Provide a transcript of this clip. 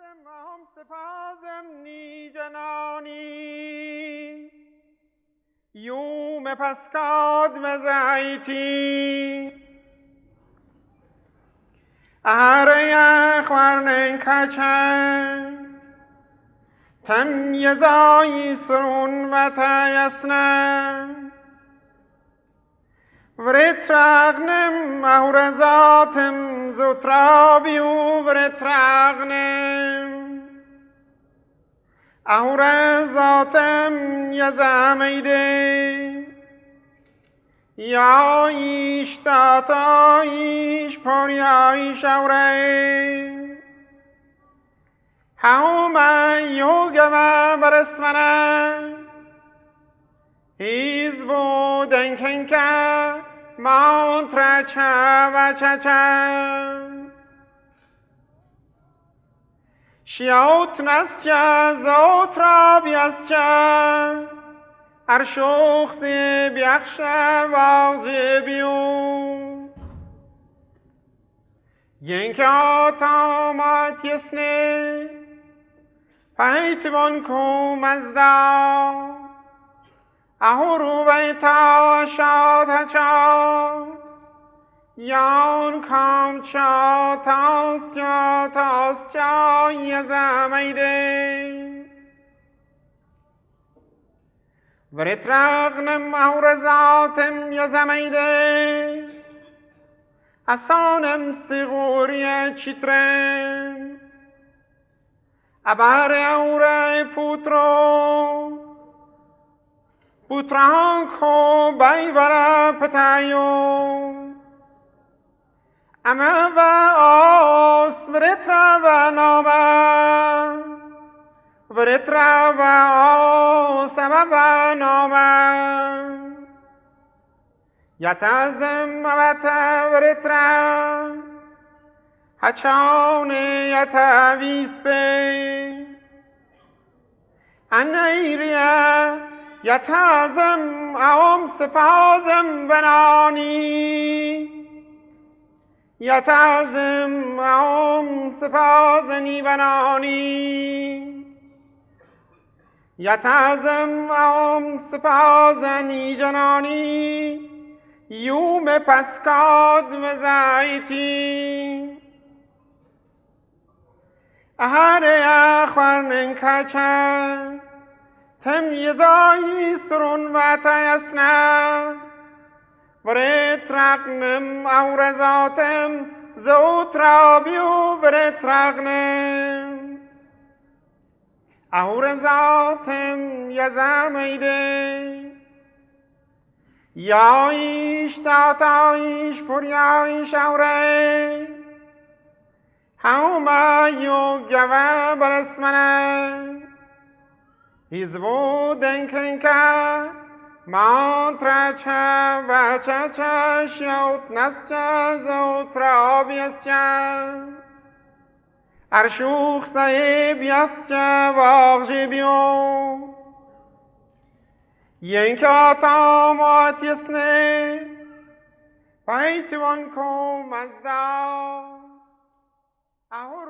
هم سپازم نی جنانی. یوم پسکاد مزایتی اره خورنن کچن تم یزایی سرون و تیسنن ورتراغنم اورزاتم زوترابیو ورتراغنم اورزاتم یزمیده یا ایش تاتا ایش پر یا ایش اوره هاوما یوگما برسمنه هیز بودن کنکه mantra chava cha cha Šiautnasča zotrabiasča Aršuch si biachša valžibiu Jenka tamat jesne Pajtvon kumazda اهورویتا شاد چا یان کام چا تاس چا تاس چا یزمیده ورترغنم اورزاتم یزمیده اسانم سیغوری چیترم ابر اوره پوترو Putranko baivara patayo Amava os vretrava nova Vretrava os amava nova Yatazam avata vretra Hachone yata vispe Anairia یتازم اوم سپازم بنانی. یتازم اوم سپازنی بنانی. یتازم اوم سپازنی جنانی. یوم پسکاد مزایتی اهر اخورنن کچن تميزاي سرون وتيسنا ورترقنم أورزاتم زوت رابيو ورترقنم أورزاتم يزميدي یایش تاتایش پریایش اوره. همه یو گوه برسمنه. Izvoden klinka, mantra cha vacha cha shyaut nasya zotra obhyasya. Arshukh sahib yasya vaghjibyo. Yenka tamat yasne, paitvan ko mazda. Asha.